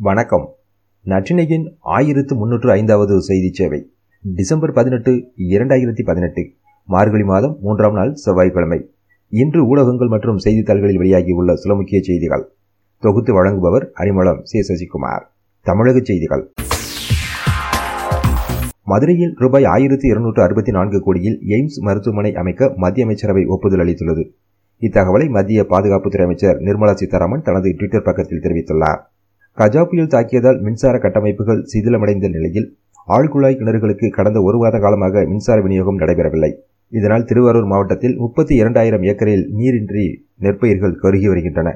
வணக்கம். நற்றினையின் ஆயிரத்து முன்னூற்று ஐந்தாவது செய்தி சேவை. டிசம்பர் பதினெட்டு இரண்டாயிரத்தி பதினெட்டு மார்கழி மாதம் மூன்றாம் நாள் செவ்வாய்க்கிழமை. இன்று ஊடகங்கள் மற்றும் செய்தித்தாள்களில் வெளியாகியுள்ள சில முக்கிய செய்திகள். தொகுத்து வழங்குபவர் அறிமளம் சி. சசிகுமார். தமிழக செய்திகள். மதுரையில் ரூபாய் ஆயிரத்தி இருநூற்று அறுபத்தி நான்கு கோடியில் எய்ம்ஸ் மருத்துவமனை அமைக்க மத்திய அமைச்சரவை ஒப்புதல் அளித்துள்ளது. இத்தகவலை மத்திய பாதுகாப்புத்துறை அமைச்சர் நிர்மலா சீதாராமன் தனது டுவிட்டர் பக்கத்தில் தெரிவித்துள்ளார். கஜா புயல் தாக்கியதால் மின்சார கட்டமைப்புகள் சிதிலமடைந்த நிலையில் ஆழ்குழாய் கிணறுகளுக்கு கடந்த ஒரு வார காலமாக மின்சார விநியோகம் நடைபெறவில்லை. இதனால் திருவாரூர் மாவட்டத்தில் முப்பத்தி இரண்டாயிரம் ஏக்கரில் நீரின்றி நெற்பயிர்கள் கருகி வருகின்றன.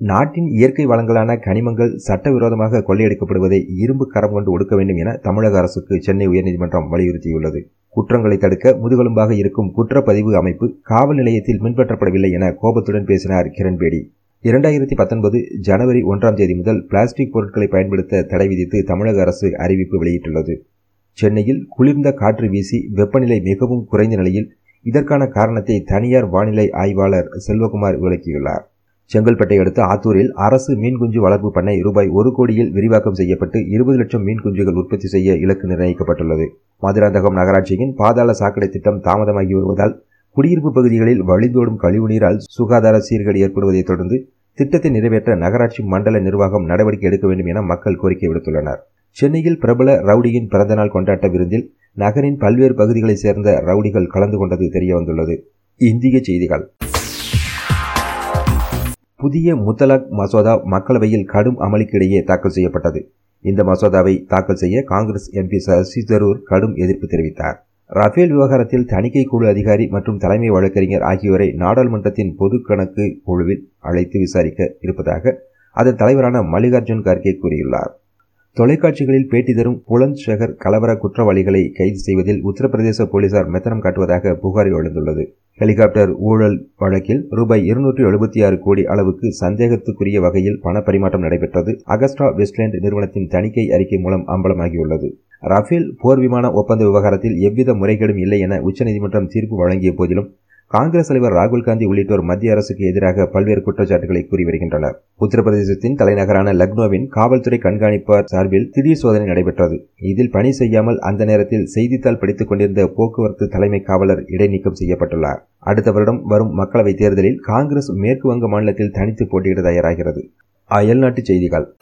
நாட்டின் இயற்கை வளங்களான கனிமங்கள் சட்டவிரோதமாக கொள்ளையடிக்கப்படுவதை இரும்பு கரம் கொண்டு ஒடுக்க வேண்டும் என தமிழக அரசுக்கு சென்னை உயர்நீதிமன்றம் வலியுறுத்தியுள்ளது. குற்றங்களை தடுக்க முதுகெலும்பாக இருக்கும் குற்றப்பதிவு அமைப்பு காவல் நிலையத்தில் பின்பற்றப்படவில்லை என கோபத்துடன் பேசினார் கிரண்பேடி. இரண்டாயிரத்தி பத்தொன்பது ஜனவரி ஒன்றாம் தேதி முதல் பிளாஸ்டிக் பொருட்களை பயன்படுத்த தடை விதித்து தமிழக அரசு அறிவிப்பு வெளியிட்டுள்ளது. சென்னையில் குளிர்ந்த காற்று வீசி வெப்பநிலை மிகவும் குறைந்த நிலையில் இதற்கான காரணத்தை தனியார் வானிலை ஆய்வாளர் செல்வகுமார் விளக்கியுள்ளார். செங்கல்பட்டை அடுத்த ஆத்தூரில் அரசு மீன் குஞ்சு வளர்ப்பு பண்ணை ரூபாய் ஒரு கோடியில் விரிவாக்கம் செய்யப்பட்டு இருபது லட்சம் மீன் குஞ்சுகள் உற்பத்தி செய்ய இலக்கு நிர்ணயிக்கப்பட்டுள்ளது. மதுராந்தகம் நகராட்சியின் பாதாள சாக்கடை திட்டம் தாமதமாகி வருவதால் குடியிருப்பு பகுதிகளில் வழிந்தோடும் கழிவுநீரால் சுகாதார சீர்கேடு ஏற்படுவதைத் தொடர்ந்து திட்டத்தை நிறைவேற்ற நகராட்சி மண்டல நிர்வாகம் நடவடிக்கை எடுக்க வேண்டும் என மக்கள் கோரிக்கை விடுத்துள்ளனர். சென்னையில் பிரபல ரவுடியின் பிறந்தநாள் கொண்டாட்ட விருந்தில் நகரின் பல்வேறு பகுதிகளைச் சேர்ந்த ரவுடிகள் கலந்து கொண்டது தெரியவந்துள்ளது இந்திய செய்திகள். புதிய முத்தலாக் மசோதா மக்களவையில் கடும் அமளிக்கிடையே தாக்கல் செய்யப்பட்டது. இந்த மசோதாவை தாக்கல் செய்ய காங்கிரஸ் எம்பி சசி தரூர் கடும் எதிர்ப்பு தெரிவித்தார். ரஃபேல் விவகாரத்தில் தணிக்கை குழு அதிகாரி மற்றும் தலைமை வழக்கறிஞர் ஆகியோரை நாடாளுமன்றத்தின் பொது கணக்கு குழுவில் அழைத்து விசாரிக்க இருப்பதாக அதன் தலைவரான மல்லிகார்ஜுன் கார்கே கூறியுள்ளார். தொலைக்காட்சிகளில் பேட்டி தரும் புலந்த் ஷெகர் கலவர குற்றவாளிகளை கைது செய்வதில் உத்தரப்பிரதேச போலீசார் மெத்தனம் காட்டுவதாக புகார் எழுந்துள்ளது. ஹெலிகாப்டர் ஊழல் வழக்கில் ரூபாய் இருநூற்றி எழுபத்தி ஆறு கோடி அளவுக்கு சந்தேகத்துக்குரிய வகையில் பண பரிமாற்றம் நடைபெற்றது. அகஸ்டா வெஸ்ட்லேண்ட் நிறுவனத்தின் தணிக்கை அறிக்கை மூலம் அம்பலமாகியுள்ளது. ரஃபேல் போர் விமான ஒப்பந்த விவகாரத்தில் எவ்வித முறைகேடும் இல்லை என உச்சநீதிமன்றம் தீர்ப்பு வழங்கிய போதிலும் காங்கிரஸ் தலைவர் ராகுல் காந்தி உள்ளிட்டோர் மத்திய அரசுக்கு எதிராக பல்வேறு குற்றச்சாட்டுகளை கூறி வருகின்றனர். உத்தரப்பிரதேசத்தின் தலைநகரான லக்னோவின் காவல்துறை கண்காணிப்பார் சார்பில் திடீர் சோதனை நடைபெற்றது. இதில் பணி செய்யாமல் அந்த நேரத்தில் செய்தித்தாள் படித்துக் கொண்டிருந்த போக்குவரத்து தலைமை காவலர் இடைநீக்கம் செய்யப்பட்டுள்ளார். அடுத்த வருடம் வரும் மக்களவைத் தேர்தலில் காங்கிரஸ் மேற்கு வங்க மாநிலத்தில் தனித்து போட்டியிட தயாராகிறது. அயல்நாட்டு செய்திகள்.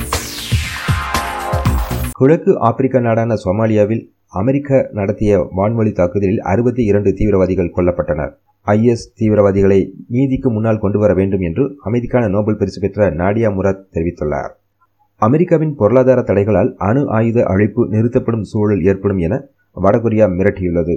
கிழக்கு ஆப்பிரிக்க நாடான சோமாலியாவில் அமெரிக்கா நடத்திய வான்வழி தாக்குதலில் அறுபத்தி இரண்டு தீவிரவாதிகள் கொல்லப்பட்டனர். ஐஎஸ் தீவிரவாதிகளை நீதிக்கு முன்னால் கொண்டு வர வேண்டும் என்று அமைதிக்கான நோபல் பரிசு பெற்ற நாடியா முராத் தெரிவித்துள்ளார். அமெரிக்காவின் பொருளாதார தடைகளால் அணு ஆயுத அழிப்பு நிறுத்தப்படும் சூழல் ஏற்படும் என வடகொரியா மிரட்டியுள்ளது.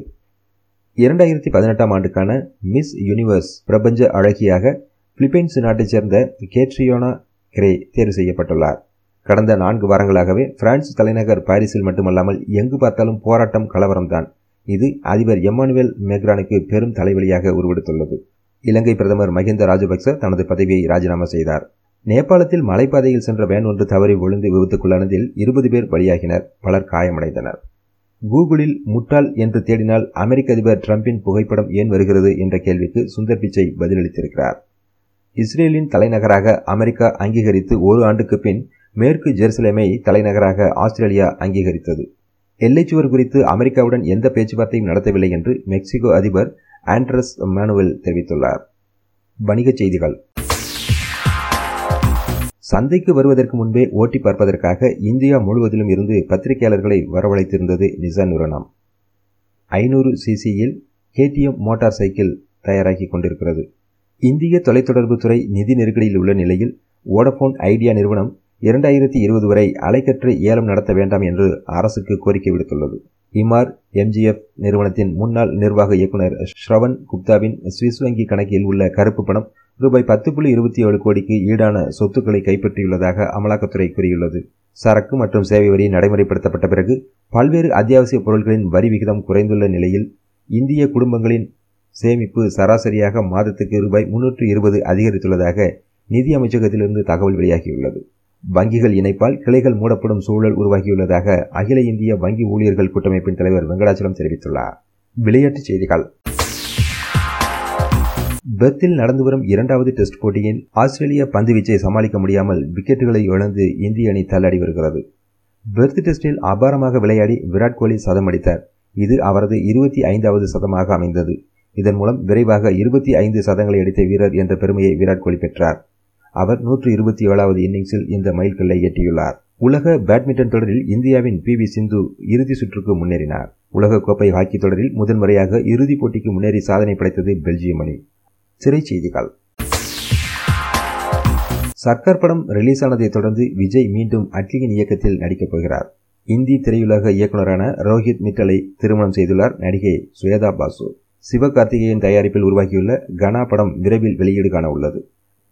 இரண்டாயிரத்தி பதினெட்டாம் ஆண்டுக்கான மிஸ் யூனிவர்ஸ் பிரபஞ்ச அழகியாக பிலிப்பைன்ஸ் நாட்டைச் சேர்ந்த கேட்ரியோனா கிரே தேர்வு செய்யப்பட்டுள்ளார். கடந்த நான்கு வாரங்களாகவே பிரான்ஸ் தலைநகர் பாரிஸில் மட்டுமல்லாமல் எங்கு பார்த்தாலும் போராட்டம் கலவரம்தான். இது அதிபர் எம்மானுவேல் மேக்ரானுக்கு பெரும் தலைவலியாக உருவெடுத்துள்ளது. இலங்கை பிரதமர் மஹிந்த ராஜபக்ச தனது பதவியை ராஜினாமா செய்தார். நேபாளத்தில் மலைப்பாதையில் சென்ற வேன் ஒன்று தவறி விழுந்து விபத்துக்குள்ளானதில் இருபது பேர் பலியாகினர் பலர் காயமடைந்தனர். கூகுளில் முட்டாள் என்று தேடினால் அமெரிக்க அதிபர் டிரம்பின் புகைப்படம் ஏன் வருகிறது என்ற கேள்விக்கு சுந்தர் பிச்சை பதிலளித்திருக்கிறார். இஸ்ரேலின் தலைநகராக அமெரிக்கா அங்கீகரித்து ஒரு ஆண்டுக்கு பின் மேற்கு ஜெருசலேமை தலைநகராக ஆஸ்திரேலியா அங்கீகரித்தது. எல்லைச்சுவர் குறித்து அமெரிக்காவுடன் எந்த பேச்சுவார்த்தையும் நடத்தவில்லை என்று மெக்சிகோ அதிபர் ஆண்ட்ரஸ் மேனுவல் தெரிவித்துள்ளார். வணிகச் செய்திகள். சந்தைக்கு வருவதற்கு முன்பே ஓட்டி பார்ப்பதற்காக இந்தியா முழுவதிலும் இருந்து பத்திரிகையாளர்களை வரவழைத்திருந்தது நிசான் நிறுவனம். ஐநூறு சிசியில் கேடிஎம் மோட்டார் சைக்கிள் தயாராகி கொண்டிருக்கிறது. இந்திய தொலைத்தொடர்புத்துறை நிதி நெருக்கடியில் உள்ள நிலையில் ஓடபோன் ஐடியா நிறுவனம் இரண்டாயிரத்தி இருபது வரை அலைக்கற்று ஏலம் நடத்த வேண்டாம் என்று அரசுக்கு கோரிக்கை விடுத்துள்ளது. இமார் எம்ஜிஎஃப் நிறுவனத்தின் முன்னாள் நிர்வாக இயக்குநர் ஸ்ரவன் குப்தாவின் சுவிஸ் வங்கி கணக்கில் உள்ள கருப்பு பணம் ரூபாய் பத்து புள்ளி இருபத்தி ஏழு கோடிக்கு ஈடான சொத்துக்களை கைப்பற்றியுள்ளதாக அமலாக்கத்துறை கூறியுள்ளது. சரக்கு மற்றும் சேவை வரி நடைமுறைப்படுத்தப்பட்ட பிறகு பல்வேறு அத்தியாவசிய பொருட்களின் வரி விகிதம் குறைந்துள்ள நிலையில் இந்திய குடும்பங்களின் சேமிப்பு சராசரியாக மாதத்துக்கு ரூபாய் முன்னூற்று இருபது அதிகரித்துள்ளதாக நிதி அமைச்சகத்திலிருந்து தகவல் வெளியாகியுள்ளது. வங்கிகள் இணைப்பால் கிளைகள் மூடப்படும் சூழல் உருவாகியுள்ளதாக அகில இந்திய வங்கி ஊழியர்கள் கூட்டமைப்பின் தலைவர் வெங்கடாச்சலம் தெரிவித்துள்ளார். விளையாட்டுச் செய்திகள். பெர்த்தில் நடந்து வரும் இரண்டாவது டெஸ்ட் போட்டியில் ஆஸ்திரேலிய பந்துவீச்சை சமாளிக்க முடியாமல் விக்கெட்டுகளை இழந்து இந்திய அணி தள்ளாடி வருகிறது. பெர்த் டெஸ்டில் அபாரமாக விளையாடி விராட் கோலி சதம் அடித்தார். இது அவரது இருபத்தி ஐந்தாவது சதமாக அமைந்தது. இதன் மூலம் விரைவாக இருபத்தி ஐந்து சதங்களை அடித்த வீரர் என்ற பெருமையை விராட் கோலி பெற்றார். அவர் நூற்று இருபத்தி ஏழாவது இன்னிங்ஸில் இந்த மைல்கல்லை எட்டியுள்ளார் உலக பேட்மிண்டன் தொடரில் இந்தியாவின் பி வி சிந்து இறுதி சுற்றுக்கு முன்னேறினார். உலகக்கோப்பை ஹாக்கி தொடரில் முதன்முறையாக இறுதிப் போட்டிக்கு முன்னேறி சாதனை படைத்தது பெல்ஜியம் அணி. சிறைச்செய்திகள் சர்க்கார் படம் ரிலீஸ் ஆனதை தொடர்ந்து விஜய் மீண்டும் அட்லியின் இயக்கத்தில் நடிக்கப் போகிறார். இந்தி திரையுலக இயக்குநரான ரோஹித் மிட்டலை திருமணம் செய்துள்ளார் நடிகை சுவேதா பாசு. சிவகார்த்திகேயன் தயாரிப்பில் உருவாகியுள்ள கனா படம் விரைவில் வெளியீடு காண உள்ளது.